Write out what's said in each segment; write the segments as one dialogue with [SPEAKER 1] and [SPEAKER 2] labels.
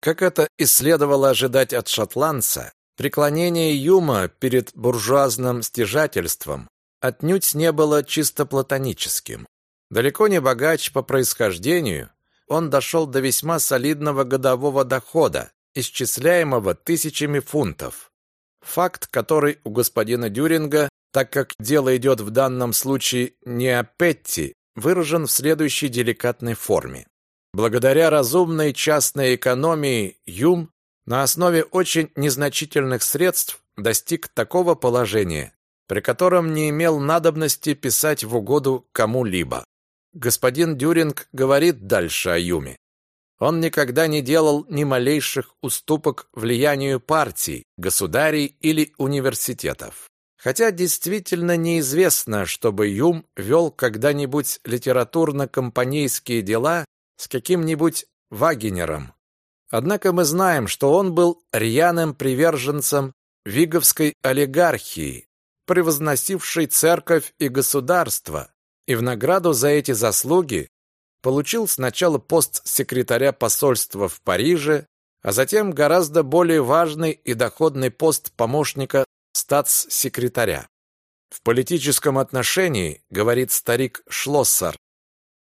[SPEAKER 1] Как это и следовало ожидать от шотландца, преклонение Юма перед буржуазным стяжательством отнюдь не было чисто платоническим. Далеко не богач по происхождению, он дошел до весьма солидного годового дохода, исчисляемого тысячами фунтов. Факт, который у господина Дюринга, так как дело идет в данном случае не о Петти, выражен в следующей деликатной форме. Благодаря разумной частной экономии Юм на основе очень незначительных средств достиг такого положения, при котором не имел надобности писать в угоду кому-либо. Господин Дюринг говорит дальше о Юме. Он никогда не делал ни малейших уступок влиянию партий, государей или университетов. Хотя действительно неизвестно, чтобы Юм вел когда-нибудь литературно-компанейские дела с каким-нибудь Вагенером. Однако мы знаем, что он был рьяным приверженцем виговской олигархии, превозносившей церковь и государство, и в награду за эти заслуги получил сначала пост секретаря посольства в Париже, а затем гораздо более важный и доходный пост помощника статс-секретаря. В политическом отношении, говорит старик Шлоссер,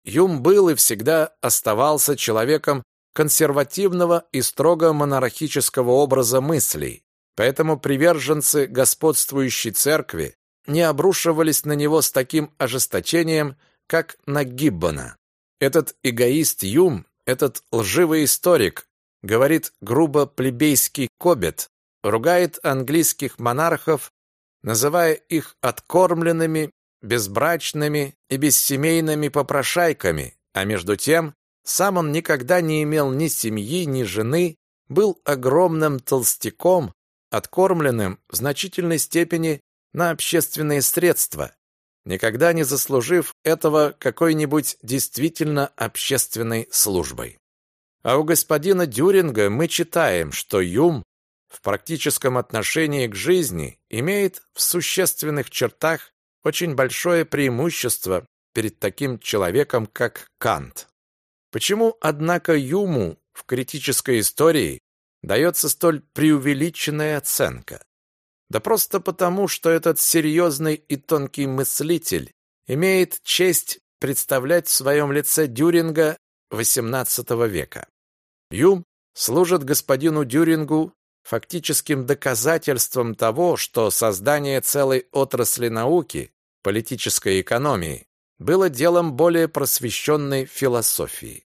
[SPEAKER 1] Юм был и всегда оставался человеком консервативного и строго монархического образа мыслей, поэтому приверженцы господствующей церкви не обрушивались на него с таким ожесточением, как на Гиббона. Этот эгоист Юм, этот лживый историк, говорит грубо плебейский кобет, ругает английских монархов, называя их откормленными, безбрачными и бессемейными попрошайками, а между тем сам он никогда не имел ни семьи, ни жены, был огромным толстяком, откормленным в значительной степени на общественные средства, никогда не заслужив этого какой-нибудь действительно общественной службой. А у господина Дюринга мы читаем, что Юм в практическом отношении к жизни имеет в существенных чертах очень большое преимущество перед таким человеком, как Кант. Почему, однако, Юму в критической истории дается столь преувеличенная оценка? Да просто потому, что этот серьезный и тонкий мыслитель имеет честь представлять в своем лице Дюринга XVIII века. Юм служит господину Дюрингу фактическим доказательством того, что создание целой отрасли науки, политической экономии, было делом более просвещенной философии.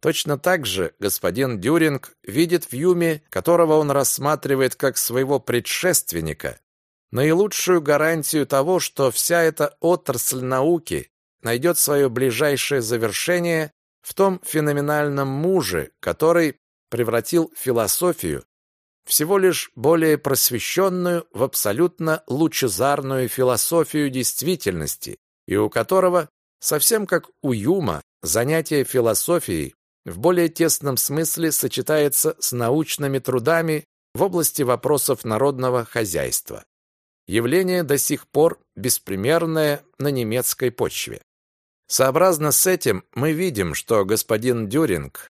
[SPEAKER 1] Точно так же господин Дюринг видит в Юме, которого он рассматривает как своего предшественника, наилучшую гарантию того, что вся эта отрасль науки найдет свое ближайшее завершение в том феноменальном муже, который превратил философию всего лишь более просвещенную в абсолютно лучезарную философию действительности, и у которого, совсем как у Юма, занятие философией в более тесном смысле сочетается с научными трудами в области вопросов народного хозяйства. Явление до сих пор беспримерное на немецкой почве. Сообразно с этим мы видим, что господин Дюринг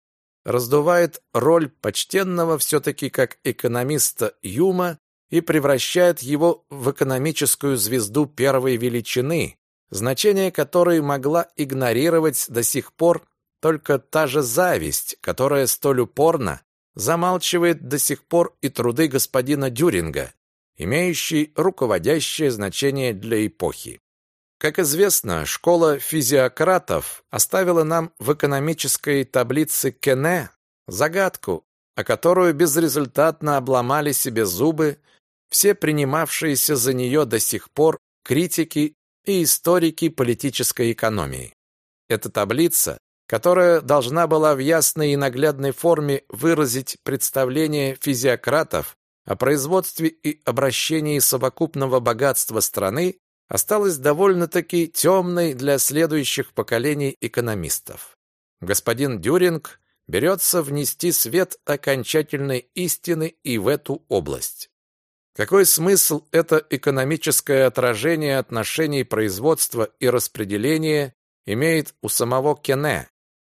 [SPEAKER 1] раздувает роль почтенного все-таки как экономиста Юма и превращает его в экономическую звезду первой величины, значение которой могла игнорировать до сих пор только та же зависть, которая столь упорно замалчивает до сих пор и труды господина Дюринга, имеющие руководящее значение для эпохи. Как известно, школа физиократов оставила нам в экономической таблице Кене загадку, о которую безрезультатно обломали себе зубы все принимавшиеся за нее до сих пор критики и историки политической экономии. Эта таблица которая должна была в ясной и наглядной форме выразить представление физиократов о производстве и обращении совокупного богатства страны, осталась довольно-таки темной для следующих поколений экономистов. Господин Дюринг берется внести свет окончательной истины и в эту область. Какой смысл это экономическое отражение отношений производства и распределения имеет у самого Кене,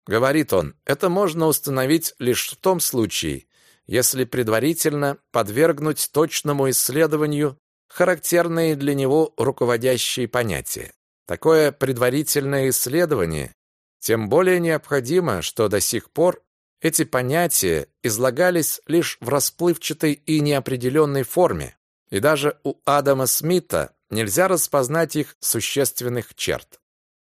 [SPEAKER 1] Говорит он, это можно установить лишь в том случае, если предварительно подвергнуть точному исследованию характерные для него руководящие понятия. Такое предварительное исследование тем более необходимо, что до сих пор эти понятия излагались лишь в расплывчатой и неопределенной форме, и даже у Адама Смита нельзя распознать их существенных черт.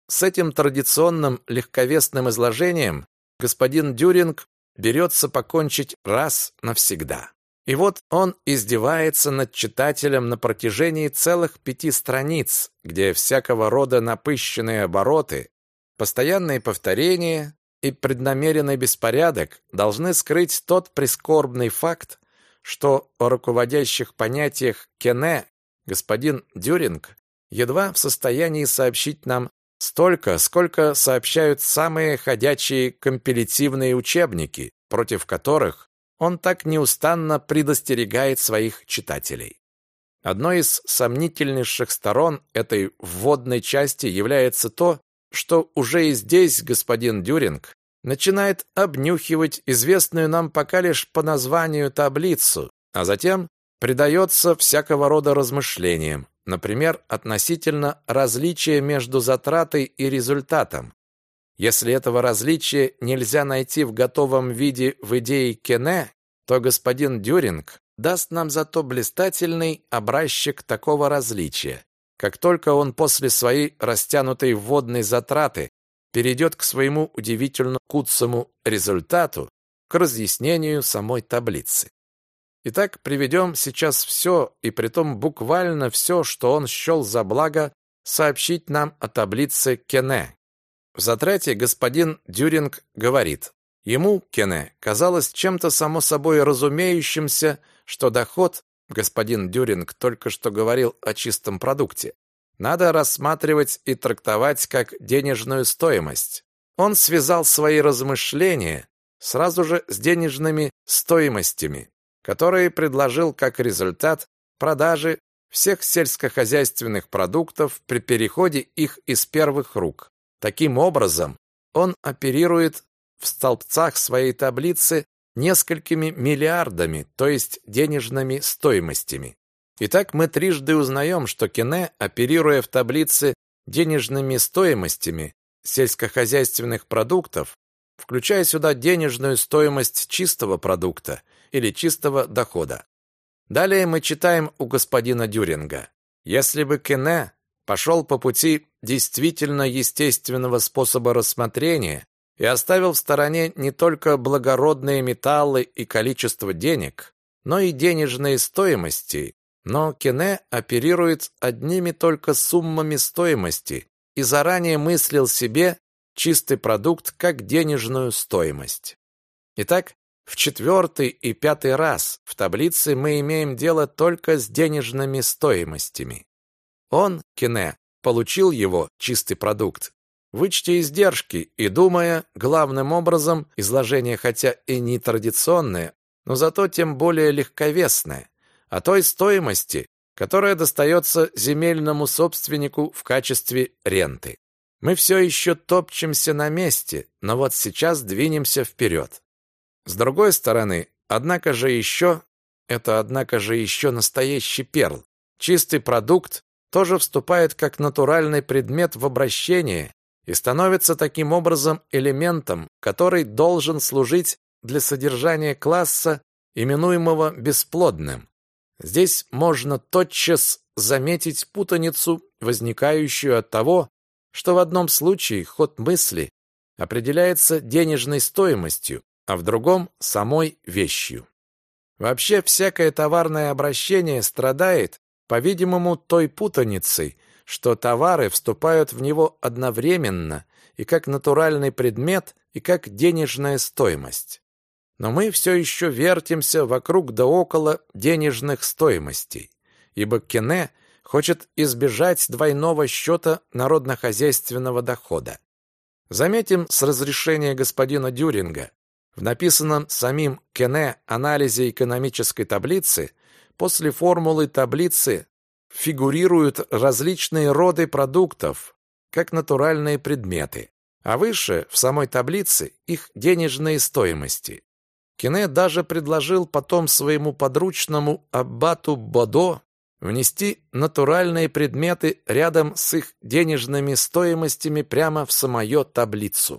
[SPEAKER 1] С этим традиционным легковесным изложением господин Дюринг берется покончить раз навсегда. И вот он издевается над читателем на протяжении целых пяти страниц, где всякого рода напыщенные обороты, постоянные повторения и преднамеренный беспорядок должны скрыть тот прискорбный факт, что о руководящих понятиях Кене господин Дюринг едва в состоянии сообщить нам столько, сколько сообщают самые ходячие компилятивные учебники, против которых он так неустанно предостерегает своих читателей. Одной из сомнительнейших сторон этой вводной части является то, что уже и здесь господин Дюринг начинает обнюхивать известную нам пока лишь по названию таблицу, а затем предается всякого рода размышлениям, например, относительно различия между затратой и результатом. Если этого различия нельзя найти в готовом виде в идее Кене, то господин Дюринг даст нам зато блистательный образчик такого различия. Как только он после своей растянутой вводной затраты перейдет к своему удивительно куцому результату, к разъяснению самой таблицы. Итак, приведем сейчас все, и притом буквально все, что он счел за благо сообщить нам о таблице Кене. В затрате господин Дюринг говорит, ему, Кене, казалось чем-то само собой разумеющимся, что доход, господин Дюринг только что говорил о чистом продукте, надо рассматривать и трактовать как денежную стоимость. Он связал свои размышления сразу же с денежными стоимостями, которые предложил как результат продажи всех сельскохозяйственных продуктов при переходе их из первых рук. Таким образом, он оперирует в столбцах своей таблицы несколькими миллиардами, то есть денежными стоимостями. Итак, мы трижды узнаем, что Кене, оперируя в таблице денежными стоимостями сельскохозяйственных продуктов, включая сюда денежную стоимость чистого продукта или чистого дохода. Далее мы читаем у господина Дюринга. Если бы Кене пошел по пути действительно естественного способа рассмотрения и оставил в стороне не только благородные металлы и количество денег, но и денежные стоимости, но Кене оперирует одними только суммами стоимости и заранее мыслил себе чистый продукт как денежную стоимость. Итак, в четвертый и пятый раз в таблице мы имеем дело только с денежными стоимостями. Он, Кене, получил его, чистый продукт, вычтя издержки и думая, главным образом, изложение хотя и не традиционное, но зато тем более легковесное, о той стоимости, которая достается земельному собственнику в качестве ренты. Мы все еще топчемся на месте, но вот сейчас двинемся вперед. С другой стороны, однако же еще, это однако же еще настоящий перл, чистый продукт, тоже вступает как натуральный предмет в обращение и становится таким образом элементом, который должен служить для содержания класса, именуемого бесплодным. Здесь можно тотчас заметить путаницу, возникающую от того, что в одном случае ход мысли определяется денежной стоимостью, а в другом – самой вещью. Вообще всякое товарное обращение страдает, по-видимому, той путаницей, что товары вступают в него одновременно и как натуральный предмет, и как денежная стоимость но мы все еще вертимся вокруг да около денежных стоимостей, ибо Кене хочет избежать двойного счета народно-хозяйственного дохода. Заметим с разрешения господина Дюринга, в написанном самим Кене анализе экономической таблицы после формулы таблицы фигурируют различные роды продуктов, как натуральные предметы, а выше в самой таблице их денежные стоимости. Кине даже предложил потом своему подручному аббату Бодо внести натуральные предметы рядом с их денежными стоимостями прямо в самую таблицу.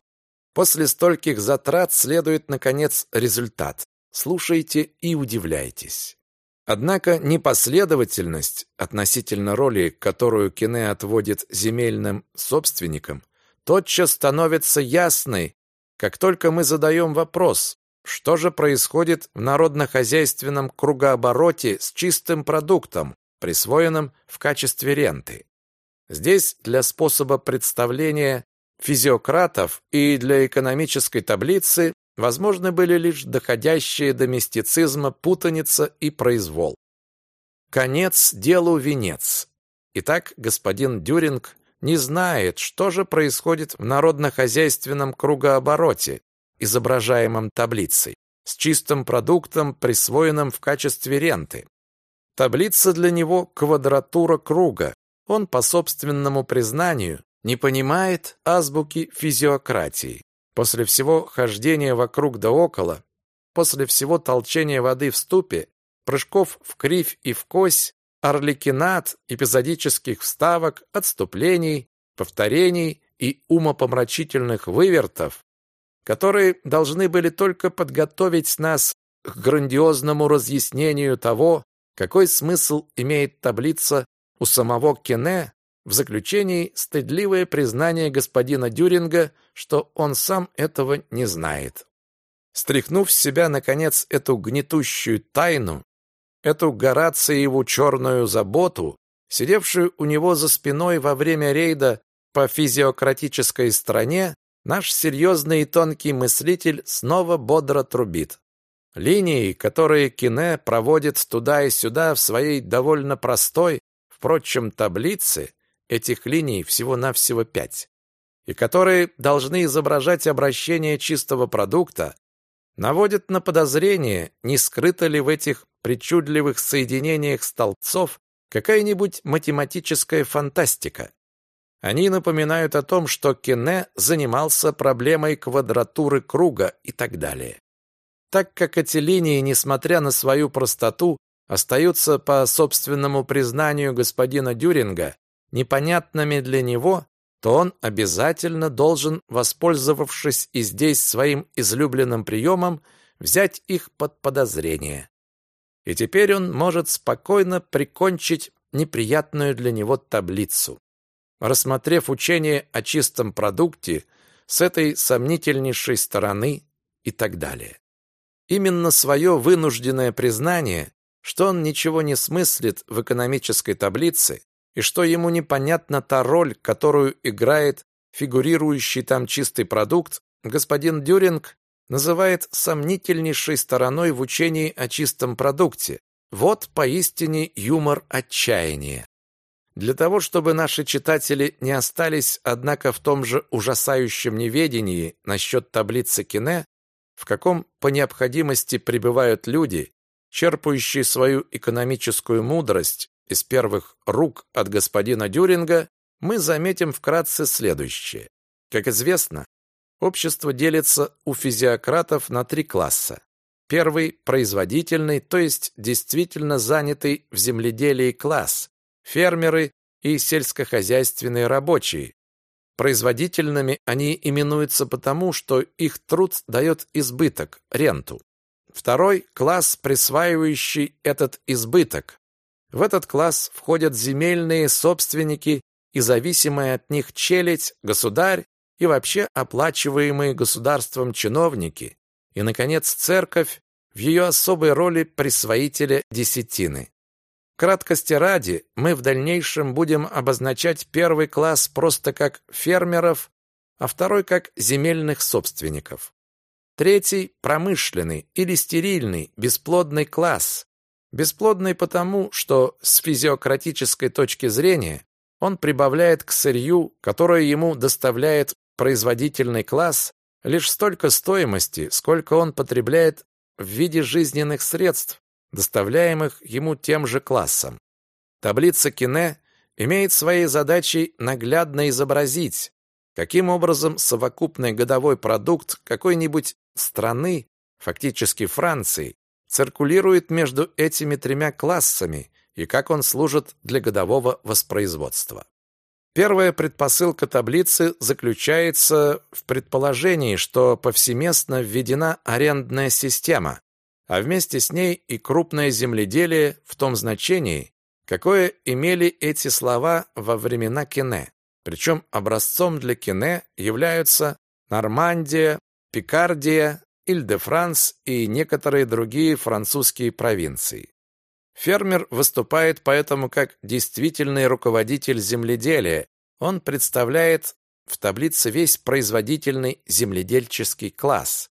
[SPEAKER 1] После стольких затрат следует, наконец, результат. Слушайте и удивляйтесь. Однако непоследовательность относительно роли, которую Кине отводит земельным собственникам, тотчас становится ясной, как только мы задаем вопрос, что же происходит в народно-хозяйственном кругообороте с чистым продуктом, присвоенным в качестве ренты. Здесь для способа представления физиократов и для экономической таблицы возможны были лишь доходящие до мистицизма путаница и произвол. Конец делу венец. Итак, господин Дюринг не знает, что же происходит в народно-хозяйственном кругообороте, изображаемом таблицей, с чистым продуктом, присвоенным в качестве ренты. Таблица для него квадратура круга. Он по собственному признанию не понимает азбуки физиократии. После всего хождения вокруг да около, после всего толчения воды в ступе, прыжков в кривь и в кось, орликинат, эпизодических вставок, отступлений, повторений и умопомрачительных вывертов, которые должны были только подготовить нас к грандиозному разъяснению того, какой смысл имеет таблица у самого Кене, в заключении стыдливое признание господина Дюринга, что он сам этого не знает. Стряхнув с себя, наконец, эту гнетущую тайну, эту Горациеву черную заботу, сидевшую у него за спиной во время рейда по физиократической стране, наш серьезный и тонкий мыслитель снова бодро трубит. Линии, которые Кине проводит туда и сюда в своей довольно простой, впрочем, таблице, этих линий всего-навсего пять, и которые должны изображать обращение чистого продукта, наводят на подозрение, не скрыта ли в этих причудливых соединениях столбцов какая-нибудь математическая фантастика. Они напоминают о том, что Кене занимался проблемой квадратуры круга и так далее. Так как эти линии, несмотря на свою простоту, остаются по собственному признанию господина Дюринга непонятными для него, то он обязательно должен, воспользовавшись и здесь своим излюбленным приемом, взять их под подозрение. И теперь он может спокойно прикончить неприятную для него таблицу. Рассмотрев учение о чистом продукте с этой сомнительнейшей стороны и так далее. Именно свое вынужденное признание, что он ничего не смыслит в экономической таблице, и что ему непонятна та роль, которую играет фигурирующий там чистый продукт, господин Дюринг называет сомнительнейшей стороной в учении о чистом продукте. Вот поистине юмор отчаяния. Для того, чтобы наши читатели не остались, однако, в том же ужасающем неведении насчет таблицы Кине, в каком по необходимости пребывают люди, черпающие свою экономическую мудрость из первых рук от господина Дюринга, мы заметим вкратце следующее. Как известно, общество делится у физиократов на три класса. Первый – производительный, то есть действительно занятый в земледелии класс, фермеры и сельскохозяйственные рабочие. Производительными они именуются потому, что их труд дает избыток, ренту. Второй – класс, присваивающий этот избыток, в этот класс входят земельные собственники и зависимые от них челядь, государь и вообще оплачиваемые государством чиновники, и, наконец, церковь в ее особой роли присвоителя десятины. Краткости ради, мы в дальнейшем будем обозначать первый класс просто как фермеров, а второй как земельных собственников. Третий – промышленный или стерильный, бесплодный класс, Бесплодный потому, что с физиократической точки зрения он прибавляет к сырью, которое ему доставляет производительный класс, лишь столько стоимости, сколько он потребляет в виде жизненных средств, доставляемых ему тем же классом. Таблица Кине имеет своей задачей наглядно изобразить, каким образом совокупный годовой продукт какой-нибудь страны фактически Франции, циркулирует между этими тремя классами и как он служит для годового воспроизводства. Первая предпосылка таблицы заключается в предположении, что повсеместно введена арендная система, а вместе с ней и крупное земледелие в том значении, какое имели эти слова во времена Кене. Причем образцом для Кене являются Нормандия, Пикардия, Иль-де-Франс и некоторые другие французские провинции. Фермер выступает поэтому как действительный руководитель земледелия. Он представляет в таблице весь производительный земледельческий класс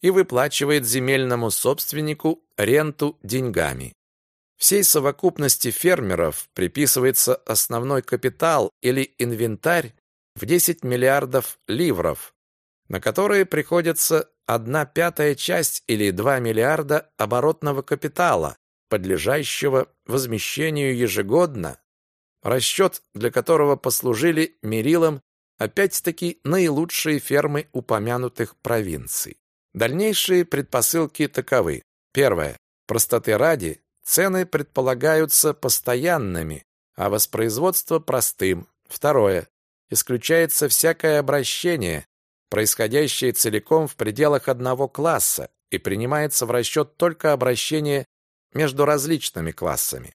[SPEAKER 1] и выплачивает земельному собственнику ренту деньгами. Всей совокупности фермеров приписывается основной капитал или инвентарь в 10 миллиардов ливров, на которые приходится одна пятая часть или 2 миллиарда оборотного капитала, подлежащего возмещению ежегодно, расчет для которого послужили мерилом опять-таки наилучшие фермы упомянутых провинций. Дальнейшие предпосылки таковы. Первое. Простоты ради, цены предполагаются постоянными, а воспроизводство простым. Второе. Исключается всякое обращение, происходящее целиком в пределах одного класса, и принимается в расчет только обращение между различными классами.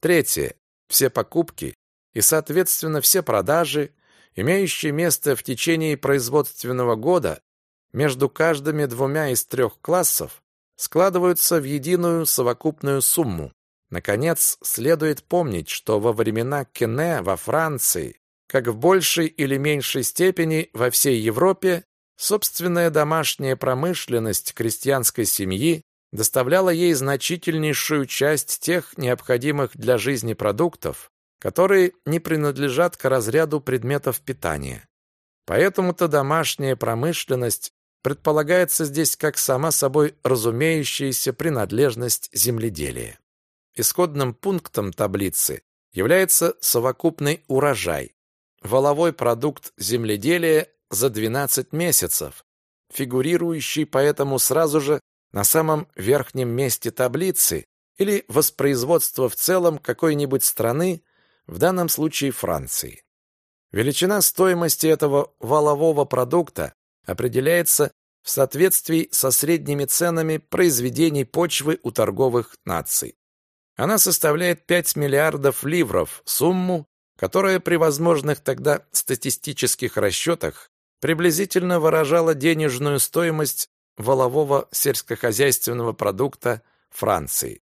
[SPEAKER 1] Третье. Все покупки и, соответственно, все продажи, имеющие место в течение производственного года между каждыми двумя из трех классов, складываются в единую совокупную сумму. Наконец, следует помнить, что во времена Кене во Франции, как в большей или меньшей степени во всей Европе, собственная домашняя промышленность крестьянской семьи доставляла ей значительнейшую часть тех необходимых для жизни продуктов, которые не принадлежат к разряду предметов питания. Поэтому-то домашняя промышленность предполагается здесь как сама собой разумеющаяся принадлежность земледелия. Исходным пунктом таблицы является совокупный урожай, воловой продукт земледелия за 12 месяцев, фигурирующий поэтому сразу же на самом верхнем месте таблицы или воспроизводство в целом какой-нибудь страны, в данном случае Франции. Величина стоимости этого валового продукта определяется в соответствии со средними ценами произведений почвы у торговых наций. Она составляет 5 миллиардов ливров, сумму, которая при возможных тогда статистических расчетах приблизительно выражала денежную стоимость волового сельскохозяйственного продукта Франции.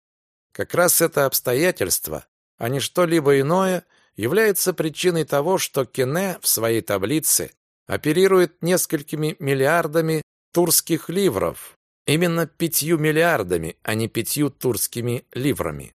[SPEAKER 1] Как раз это обстоятельство, а не что-либо иное, является причиной того, что Кене в своей таблице оперирует несколькими миллиардами турских ливров, именно пятью миллиардами, а не пятью турскими ливрами.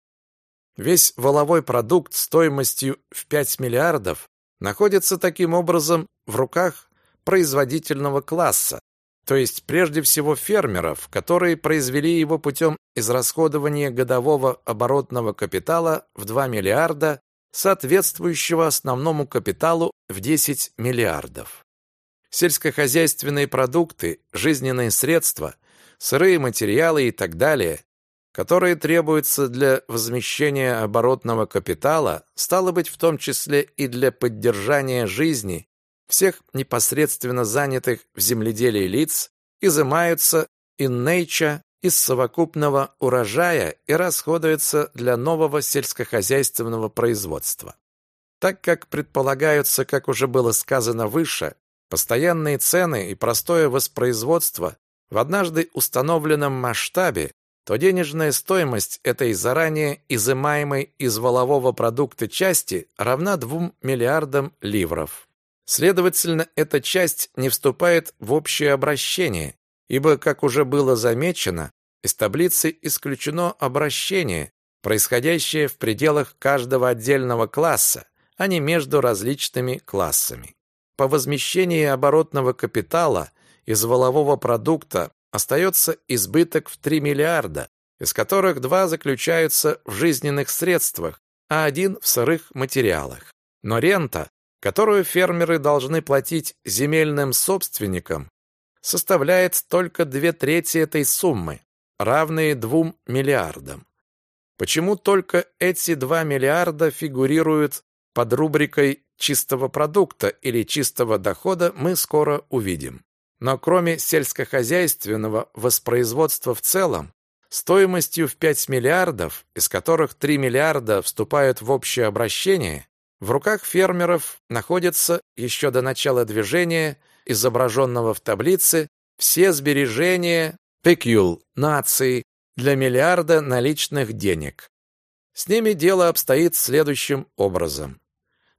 [SPEAKER 1] Весь воловой продукт стоимостью в 5 миллиардов находится таким образом в руках производительного класса, то есть прежде всего фермеров, которые произвели его путем израсходования годового оборотного капитала в 2 миллиарда, соответствующего основному капиталу в 10 миллиардов. Сельскохозяйственные продукты, жизненные средства, сырые материалы и так далее, которые требуются для возмещения оборотного капитала, стало быть в том числе и для поддержания жизни всех непосредственно занятых в земледелии лиц изымаются nature из совокупного урожая и расходуются для нового сельскохозяйственного производства. Так как предполагаются, как уже было сказано выше, постоянные цены и простое воспроизводство в однажды установленном масштабе, то денежная стоимость этой заранее изымаемой из волового продукта части равна 2 миллиардам ливров. Следовательно, эта часть не вступает в общее обращение, ибо, как уже было замечено, из таблицы исключено обращение, происходящее в пределах каждого отдельного класса, а не между различными классами. По возмещении оборотного капитала из волового продукта остается избыток в 3 миллиарда, из которых два заключаются в жизненных средствах, а один в сырых материалах. Но рента которую фермеры должны платить земельным собственникам, составляет только две трети этой суммы, равные 2 миллиардам. Почему только эти 2 миллиарда фигурируют под рубрикой чистого продукта или чистого дохода, мы скоро увидим. Но кроме сельскохозяйственного воспроизводства в целом, стоимостью в 5 миллиардов, из которых 3 миллиарда вступают в общее обращение, в руках фермеров находятся еще до начала движения, изображенного в таблице, все сбережения пекюл нации для миллиарда наличных денег. С ними дело обстоит следующим образом.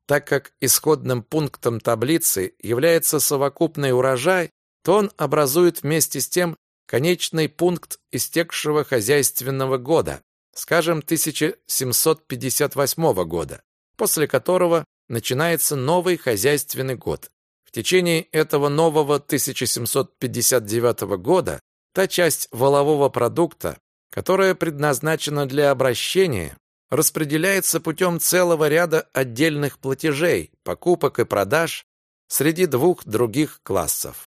[SPEAKER 1] Так как исходным пунктом таблицы является совокупный урожай, то он образует вместе с тем конечный пункт истекшего хозяйственного года, скажем, 1758 года после которого начинается новый хозяйственный год. В течение этого нового 1759 года та часть волового продукта, которая предназначена для обращения, распределяется путем целого ряда отдельных платежей, покупок и продаж среди двух других классов.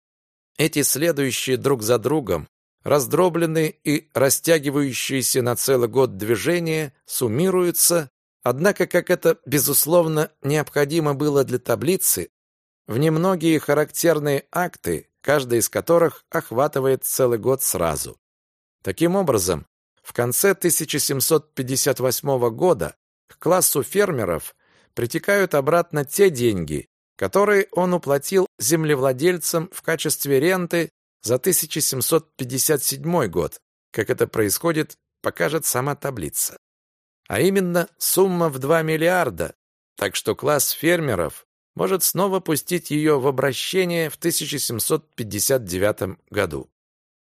[SPEAKER 1] Эти следующие друг за другом, раздробленные и растягивающиеся на целый год движения суммируются Однако, как это, безусловно, необходимо было для таблицы, в немногие характерные акты, каждый из которых охватывает целый год сразу. Таким образом, в конце 1758 года к классу фермеров притекают обратно те деньги, которые он уплатил землевладельцам в качестве ренты за 1757 год. Как это происходит, покажет сама таблица а именно сумма в 2 миллиарда, так что класс фермеров может снова пустить ее в обращение в 1759 году.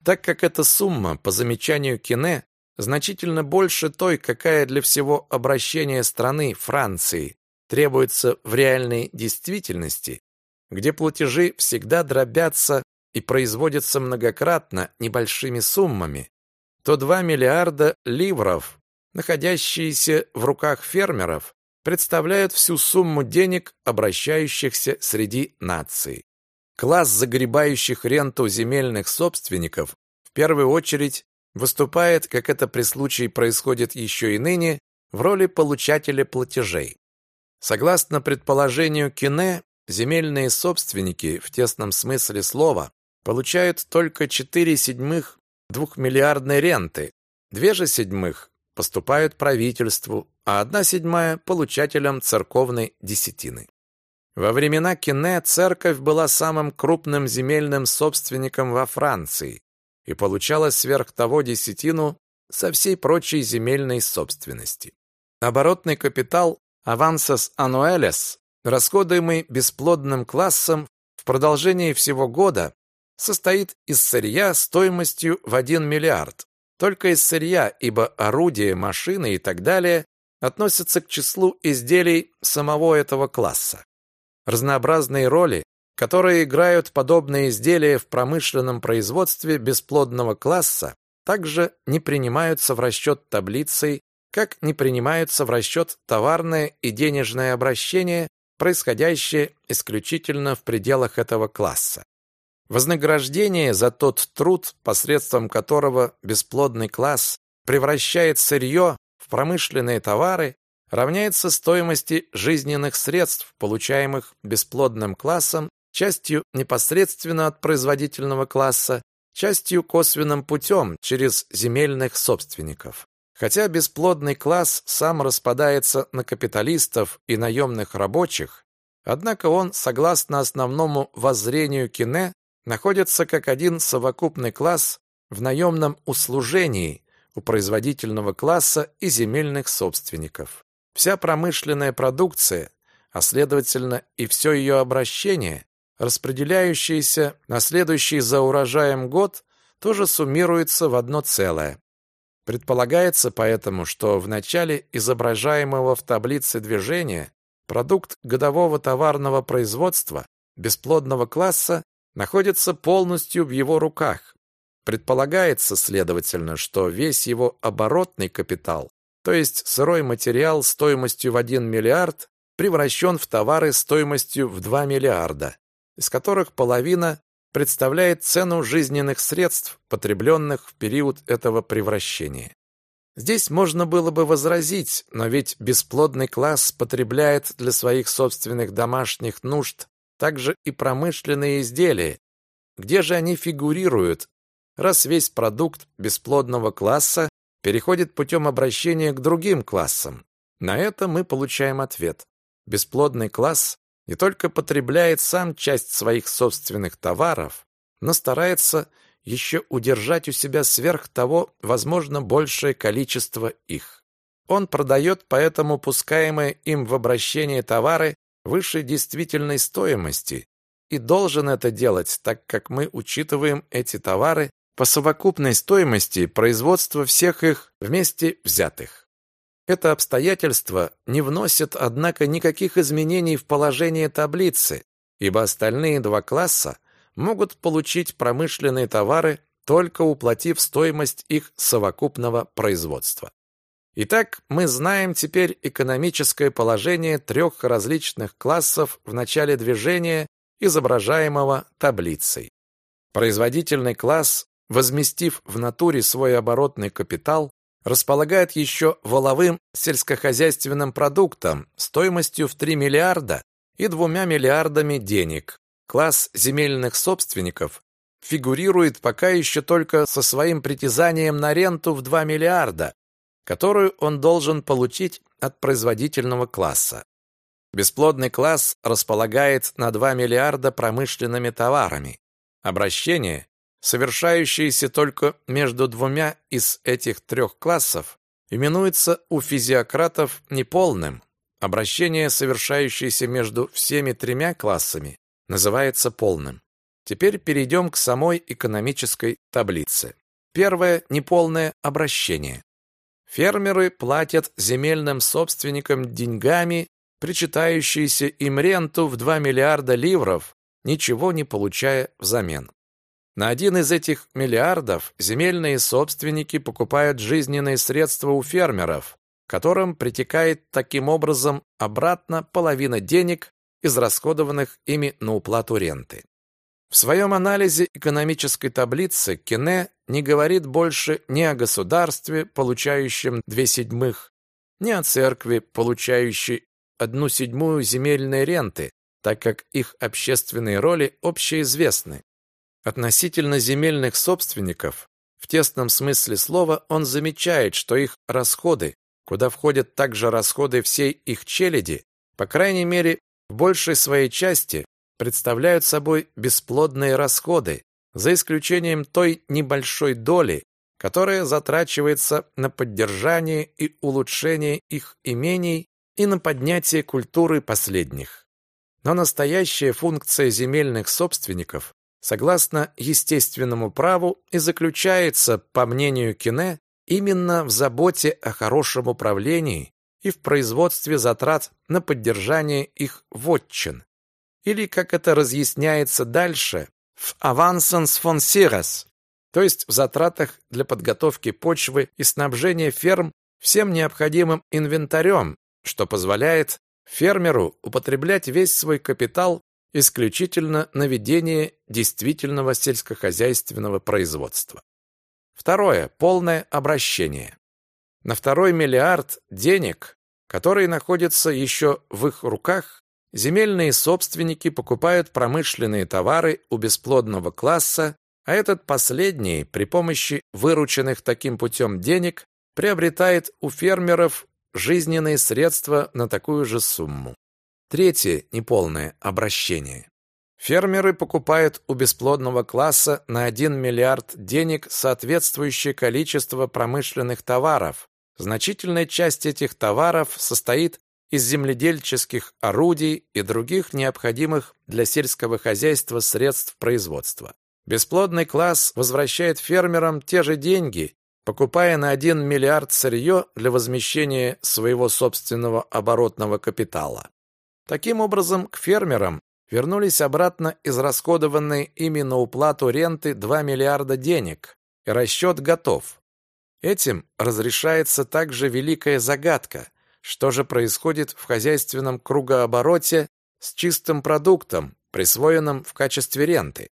[SPEAKER 1] Так как эта сумма, по замечанию Кине, значительно больше той, какая для всего обращения страны Франции требуется в реальной действительности, где платежи всегда дробятся и производятся многократно небольшими суммами, то 2 миллиарда ливров находящиеся в руках фермеров, представляют всю сумму денег, обращающихся среди наций. Класс загребающих ренту земельных собственников в первую очередь выступает, как это при случае происходит еще и ныне, в роли получателя платежей. Согласно предположению Кине, земельные собственники в тесном смысле слова получают только 4 седьмых двухмиллиардной ренты, 2 же седьмых поступают правительству, а одна седьмая – получателям церковной десятины. Во времена Кине церковь была самым крупным земельным собственником во Франции и получала сверх того десятину со всей прочей земельной собственности. Оборотный капитал авансас ануэлес, расходуемый бесплодным классом в продолжении всего года, состоит из сырья стоимостью в 1 миллиард, только из сырья, ибо орудия, машины и так далее относятся к числу изделий самого этого класса. Разнообразные роли, которые играют подобные изделия в промышленном производстве бесплодного класса, также не принимаются в расчет таблицей, как не принимаются в расчет товарное и денежное обращение, происходящее исключительно в пределах этого класса. Вознаграждение за тот труд, посредством которого бесплодный класс превращает сырье в промышленные товары, равняется стоимости жизненных средств, получаемых бесплодным классом, частью непосредственно от производительного класса, частью косвенным путем через земельных собственников. Хотя бесплодный класс сам распадается на капиталистов и наемных рабочих, однако он, согласно основному воззрению Кине, находятся как один совокупный класс в наемном услужении у производительного класса и земельных собственников. Вся промышленная продукция, а следовательно и все ее обращение, распределяющееся на следующий за урожаем год, тоже суммируется в одно целое. Предполагается поэтому, что в начале изображаемого в таблице движения продукт годового товарного производства бесплодного класса находится полностью в его руках. Предполагается, следовательно, что весь его оборотный капитал, то есть сырой материал стоимостью в 1 миллиард, превращен в товары стоимостью в 2 миллиарда, из которых половина представляет цену жизненных средств, потребленных в период этого превращения. Здесь можно было бы возразить, но ведь бесплодный класс потребляет для своих собственных домашних нужд также и промышленные изделия. Где же они фигурируют, раз весь продукт бесплодного класса переходит путем обращения к другим классам? На это мы получаем ответ. Бесплодный класс не только потребляет сам часть своих собственных товаров, но старается еще удержать у себя сверх того, возможно, большее количество их. Он продает поэтому пускаемые им в обращение товары выше действительной стоимости и должен это делать, так как мы учитываем эти товары по совокупной стоимости производства всех их вместе взятых. Это обстоятельство не вносит, однако, никаких изменений в положение таблицы, ибо остальные два класса могут получить промышленные товары, только уплатив стоимость их совокупного производства. Итак, мы знаем теперь экономическое положение трех различных классов в начале движения, изображаемого таблицей. Производительный класс, возместив в натуре свой оборотный капитал, располагает еще воловым сельскохозяйственным продуктом стоимостью в 3 миллиарда и 2 миллиардами денег, Класс земельных собственников фигурирует пока еще только со своим притязанием на ренту в 2 миллиарда, которую он должен получить от производительного класса. Бесплодный класс располагает на 2 миллиарда промышленными товарами. Обращение, совершающееся только между двумя из этих трех классов, именуется у физиократов неполным. Обращение, совершающееся между всеми тремя классами, называется полным. Теперь перейдем к самой экономической таблице. Первое – неполное обращение. Фермеры платят земельным собственникам деньгами, причитающиеся им ренту в 2 миллиарда ливров, ничего не получая взамен. На один из этих миллиардов земельные собственники покупают жизненные средства у фермеров, которым притекает таким образом обратно половина денег, израсходованных ими на уплату ренты. В своем анализе экономической таблицы Кене не говорит больше ни о государстве, получающем две седьмых, ни о церкви, получающей одну седьмую земельной ренты, так как их общественные роли общеизвестны. Относительно земельных собственников, в тесном смысле слова, он замечает, что их расходы, куда входят также расходы всей их челяди, по крайней мере, в большей своей части представляют собой бесплодные расходы, за исключением той небольшой доли, которая затрачивается на поддержание и улучшение их имений и на поднятие культуры последних. Но настоящая функция земельных собственников, согласно естественному праву, и заключается, по мнению Кине, именно в заботе о хорошем управлении и в производстве затрат на поддержание их вотчин. Или, как это разъясняется дальше, в авансанс фон сирас, то есть в затратах для подготовки почвы и снабжения ферм всем необходимым инвентарем, что позволяет фермеру употреблять весь свой капитал исключительно на ведение действительного сельскохозяйственного производства. Второе. Полное обращение. На второй миллиард денег, которые находятся еще в их руках, земельные собственники покупают промышленные товары у бесплодного класса, а этот последний при помощи вырученных таким путем денег приобретает у фермеров жизненные средства на такую же сумму. Третье неполное обращение. Фермеры покупают у бесплодного класса на 1 миллиард денег соответствующее количество промышленных товаров, Значительная часть этих товаров состоит из земледельческих орудий и других необходимых для сельского хозяйства средств производства. Бесплодный класс возвращает фермерам те же деньги, покупая на 1 миллиард сырье для возмещения своего собственного оборотного капитала. Таким образом, к фермерам вернулись обратно израсходованные ими на уплату ренты 2 миллиарда денег, и расчет готов. Этим разрешается также великая загадка, что же происходит в хозяйственном кругообороте с чистым продуктом, присвоенным в качестве ренты.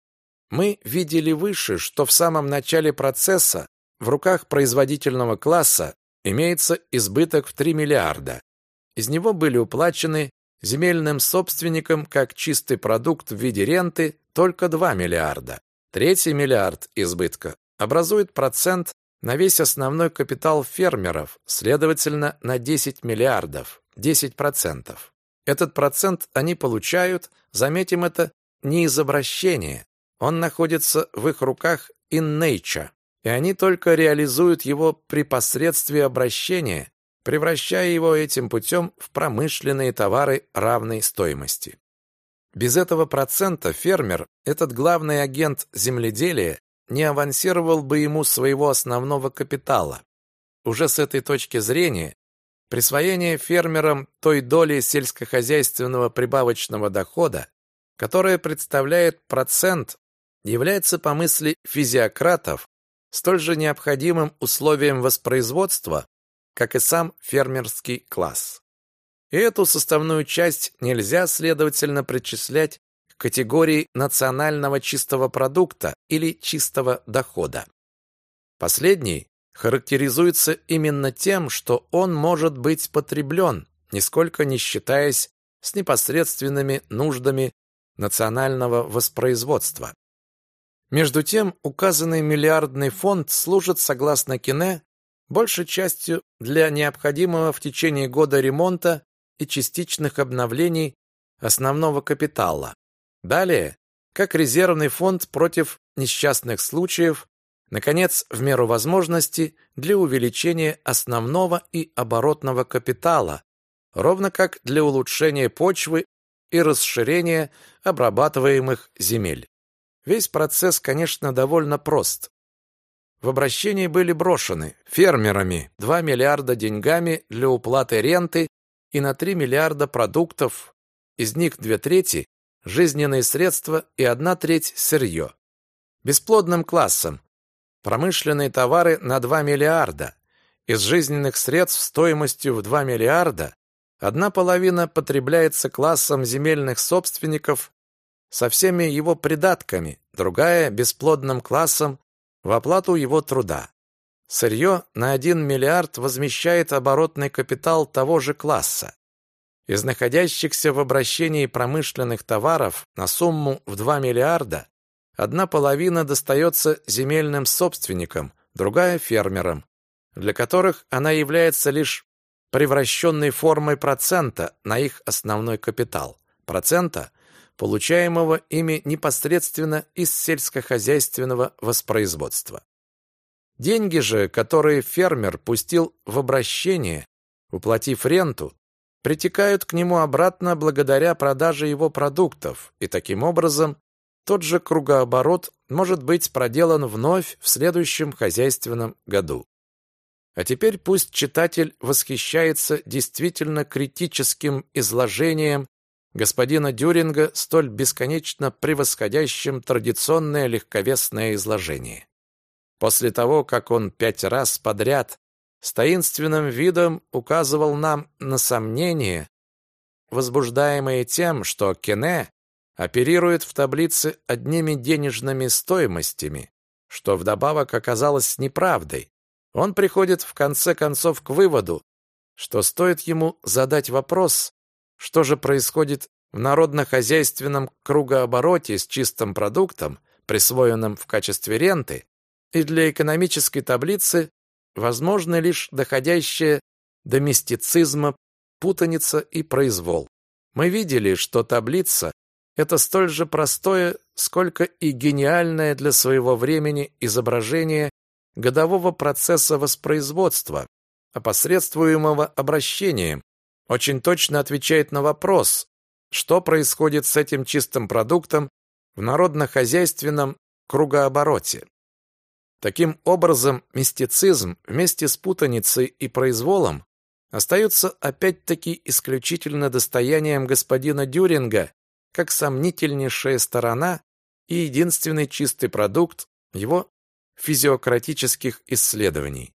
[SPEAKER 1] Мы видели выше, что в самом начале процесса в руках производительного класса имеется избыток в 3 миллиарда. Из него были уплачены земельным собственникам как чистый продукт в виде ренты только 2 миллиарда. Третий миллиард избытка образует процент на весь основной капитал фермеров, следовательно, на 10 миллиардов, 10%. Этот процент они получают, заметим это, не из обращения. Он находится в их руках in nature, и они только реализуют его при посредстве обращения, превращая его этим путем в промышленные товары равной стоимости. Без этого процента фермер, этот главный агент земледелия, не авансировал бы ему своего основного капитала. Уже с этой точки зрения присвоение фермерам той доли сельскохозяйственного прибавочного дохода, которая представляет процент, является по мысли физиократов столь же необходимым условием воспроизводства, как и сам фермерский класс. И эту составную часть нельзя, следовательно, причислять категории национального чистого продукта или чистого дохода. Последний характеризуется именно тем, что он может быть потреблен, нисколько не считаясь с непосредственными нуждами национального воспроизводства. Между тем, указанный миллиардный фонд служит, согласно Кине, большей частью для необходимого в течение года ремонта и частичных обновлений основного капитала, Далее, как резервный фонд против несчастных случаев, наконец, в меру возможности для увеличения основного и оборотного капитала, ровно как для улучшения почвы и расширения обрабатываемых земель. Весь процесс, конечно, довольно прост. В обращении были брошены фермерами 2 миллиарда деньгами для уплаты ренты и на 3 миллиарда продуктов, из них две трети жизненные средства и одна треть сырье. Бесплодным классом промышленные товары на 2 миллиарда. Из жизненных средств стоимостью в 2 миллиарда одна половина потребляется классом земельных собственников со всеми его придатками, другая – бесплодным классом в оплату его труда. Сырье на 1 миллиард возмещает оборотный капитал того же класса. Из находящихся в обращении промышленных товаров на сумму в 2 миллиарда одна половина достается земельным собственникам, другая – фермерам, для которых она является лишь превращенной формой процента на их основной капитал, процента, получаемого ими непосредственно из сельскохозяйственного воспроизводства. Деньги же, которые фермер пустил в обращение, уплатив ренту, притекают к нему обратно благодаря продаже его продуктов, и таким образом тот же кругооборот может быть проделан вновь в следующем хозяйственном году. А теперь пусть читатель восхищается действительно критическим изложением господина Дюринга, столь бесконечно превосходящим традиционное легковесное изложение. После того, как он пять раз подряд с таинственным видом указывал нам на сомнения, возбуждаемые тем, что Кене оперирует в таблице одними денежными стоимостями, что вдобавок оказалось неправдой. Он приходит в конце концов к выводу, что стоит ему задать вопрос, что же происходит в народно-хозяйственном кругообороте с чистым продуктом, присвоенным в качестве ренты, и для экономической таблицы возможно лишь доходящее до мистицизма, путаница и произвол. Мы видели, что таблица – это столь же простое, сколько и гениальное для своего времени изображение годового процесса воспроизводства, опосредствуемого обращением, очень точно отвечает на вопрос, что происходит с этим чистым продуктом в народно-хозяйственном кругообороте. Таким образом, мистицизм вместе с путаницей и произволом остается опять-таки исключительно достоянием господина Дюринга как сомнительнейшая сторона и единственный чистый продукт его физиократических исследований.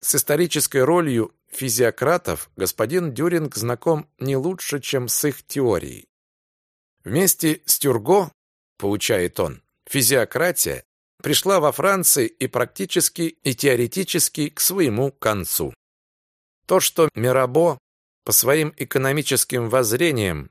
[SPEAKER 1] С исторической ролью физиократов господин Дюринг знаком не лучше, чем с их теорией. Вместе с Тюрго, поучает он, физиократия пришла во Франции и практически и теоретически к своему концу. То, что Мирабо по своим экономическим воззрениям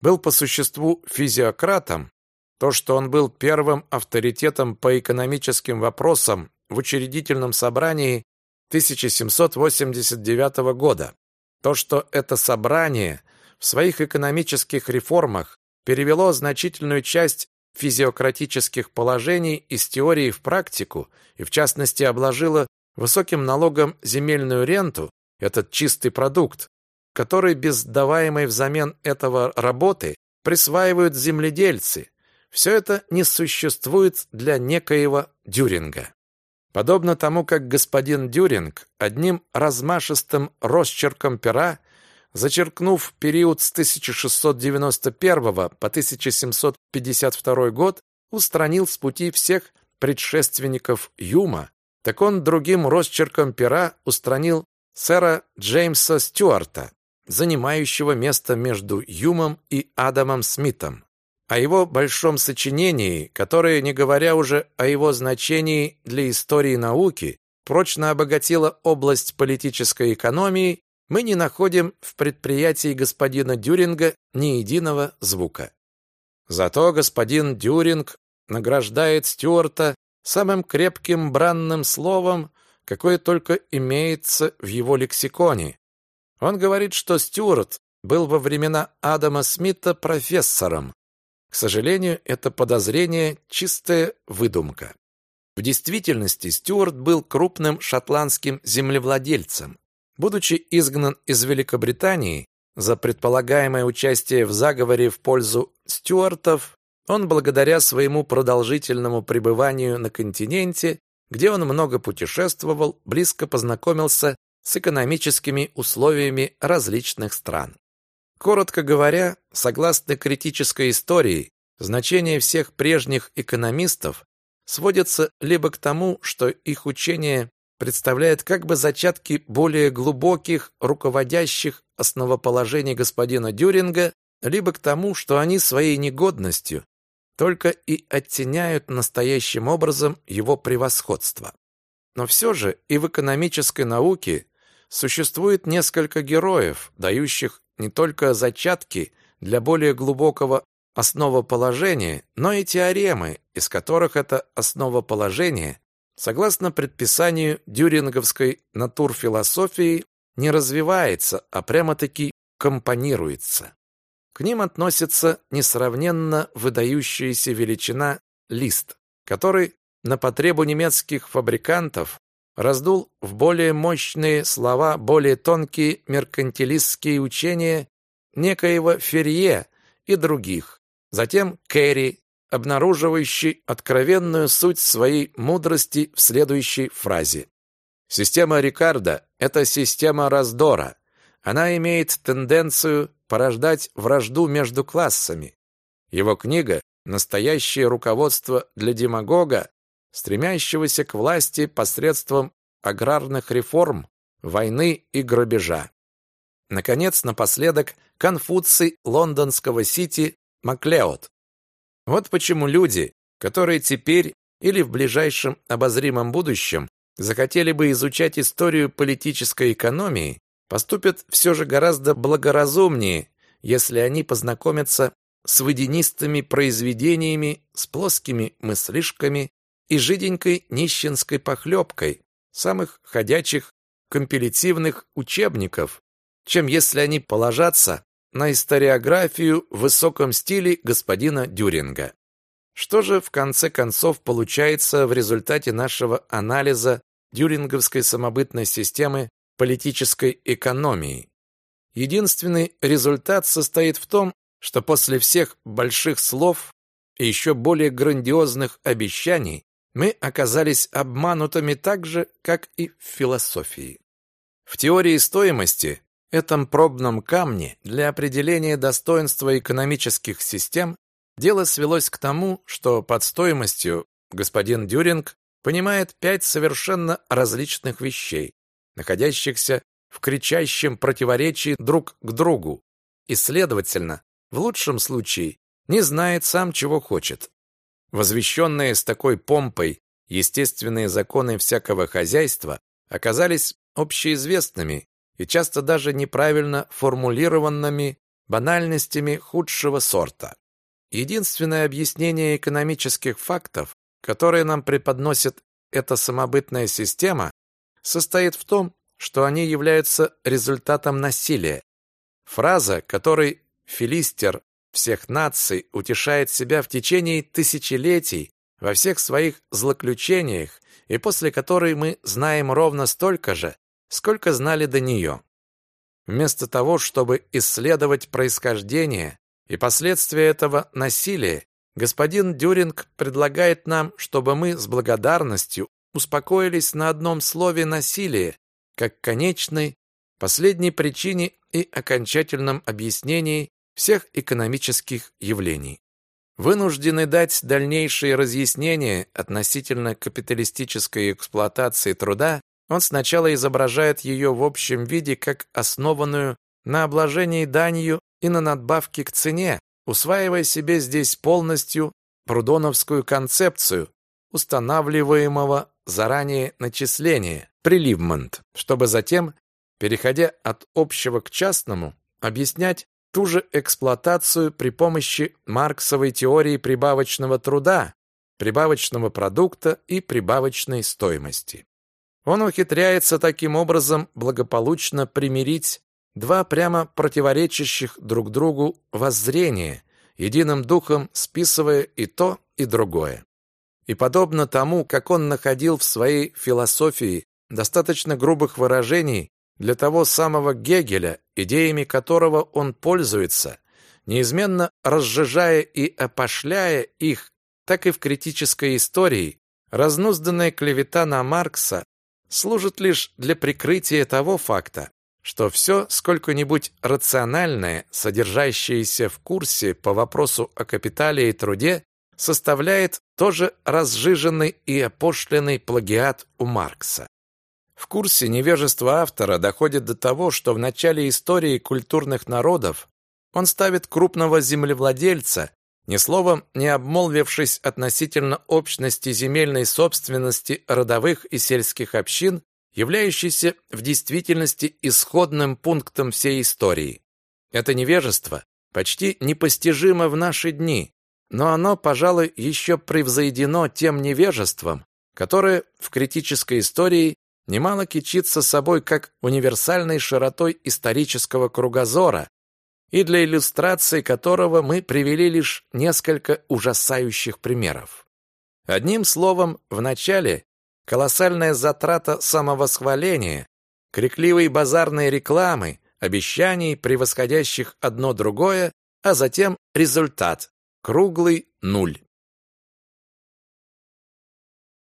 [SPEAKER 1] был по существу физиократом, то, что он был первым авторитетом по экономическим вопросам в учредительном собрании 1789 года, то, что это собрание в своих экономических реформах перевело значительную часть физиократических положений из теории в практику и, в частности, обложило высоким налогом земельную ренту, этот чистый продукт, который без даваемой взамен этого работы присваивают земледельцы. Все это не существует для некоего Дюринга. Подобно тому, как господин Дюринг одним размашистым росчерком пера, зачеркнув период с 1691 по 1752 год, устранил с пути всех предшественников Юма, так он другим росчерком пера устранил сэра Джеймса Стюарта, занимающего место между Юмом и Адамом Смитом о его большом сочинении, которое, не говоря уже о его значении для истории науки, прочно обогатило область политической экономии, мы не находим в предприятии господина Дюринга ни единого звука. Зато господин Дюринг награждает Стюарта самым крепким бранным словом, какое только имеется в его лексиконе. Он говорит, что Стюарт был во времена Адама Смита профессором, сожалению, это подозрение – чистая выдумка. В действительности Стюарт был крупным шотландским землевладельцем. Будучи изгнан из Великобритании за предполагаемое участие в заговоре в пользу Стюартов, он благодаря своему продолжительному пребыванию на континенте, где он много путешествовал, близко познакомился с экономическими условиями различных стран. Коротко говоря, согласно критической истории, значение всех прежних экономистов сводится либо к тому, что их учение представляет как бы зачатки более глубоких руководящих основоположений господина Дюринга, либо к тому, что они своей негодностью только и оттеняют настоящим образом его превосходство. Но все же и в экономической науке существует несколько героев, дающих не только зачатки для более глубокого основоположения, но и теоремы, из которых это основоположение, согласно предписанию дюринговской натурфилософии, не развивается, а прямо-таки компонируется. К ним относится несравненно выдающаяся величина лист, который на потребу немецких фабрикантов раздул в более мощные слова более тонкие меркантилистские учения некоего Ферье и других. Затем Керри, обнаруживающий откровенную суть своей мудрости в следующей фразе. Система Рикардо – это система раздора. Она имеет тенденцию порождать вражду между классами. Его книга «Настоящее руководство для демагога» стремящегося к власти посредством аграрных реформ, войны и грабежа. Наконец, напоследок, Конфуций лондонского Сити Маклеод. Вот почему люди, которые теперь или в ближайшем обозримом будущем захотели бы изучать историю политической экономии, поступят все же гораздо благоразумнее, если они познакомятся с водянистыми произведениями, с плоскими мыслишками и жиденькой нищенской похлебкой, самых ходячих компилятивных учебников, чем если они положатся на историографию в высоком стиле господина Дюринга. Что же в конце концов получается в результате нашего анализа дюринговской самобытной системы политической экономии? Единственный результат состоит в том, что после всех больших слов и еще более грандиозных обещаний мы оказались обманутыми так же, как и в философии. В теории стоимости, этом пробном камне для определения достоинства экономических систем, дело свелось к тому, что под стоимостью господин Дюринг понимает пять совершенно различных вещей, находящихся в кричащем противоречии друг к другу, и, следовательно, в лучшем случае, не знает сам, чего хочет. Возвещенные с такой помпой естественные законы всякого хозяйства оказались общеизвестными и часто даже неправильно формулированными банальностями худшего сорта. Единственное объяснение экономических фактов, которое нам преподносит эта самобытная система, состоит в том, что они являются результатом насилия. Фраза, которой филистер всех наций утешает себя в течение тысячелетий во всех своих злоключениях и после которой мы знаем ровно столько же, сколько знали до нее. Вместо того, чтобы исследовать происхождение и последствия этого насилия, господин Дюринг предлагает нам, чтобы мы с благодарностью успокоились на одном слове «насилие», как конечной, последней причине и окончательном объяснении всех экономических явлений. Вынуждены дать дальнейшие разъяснения относительно капиталистической эксплуатации труда, он сначала изображает ее в общем виде как основанную на обложении данью и на надбавке к цене, усваивая себе здесь полностью прудоновскую концепцию устанавливаемого заранее начисления, преливмент, чтобы затем, переходя от общего к частному, объяснять ту же эксплуатацию при помощи марксовой теории прибавочного труда, прибавочного продукта и прибавочной стоимости. Он ухитряется таким образом благополучно примирить два прямо противоречащих друг другу воззрения, единым духом списывая и то, и другое. И подобно тому, как он находил в своей философии достаточно грубых выражений для того самого Гегеля, идеями которого он пользуется, неизменно разжижая и опошляя их, так и в критической истории, разнузданная клевета на Маркса служит лишь для прикрытия того факта, что все сколько-нибудь рациональное, содержащееся в курсе по вопросу о капитале и труде, составляет тоже разжиженный и опошленный плагиат у Маркса. В курсе невежества автора доходит до того, что в начале истории культурных народов он ставит крупного землевладельца, ни словом не обмолвившись относительно общности земельной собственности родовых и сельских общин, являющейся в действительности исходным пунктом всей истории. Это невежество почти непостижимо в наши дни, но оно, пожалуй, еще превзойдено тем невежеством, которое в критической истории немало кичится собой как универсальной широтой исторического кругозора, и для иллюстрации которого мы привели лишь несколько ужасающих примеров. Одним словом, в начале колоссальная затрата самовосхваления, крикливой базарной рекламы, обещаний, превосходящих одно другое, а затем результат – круглый нуль.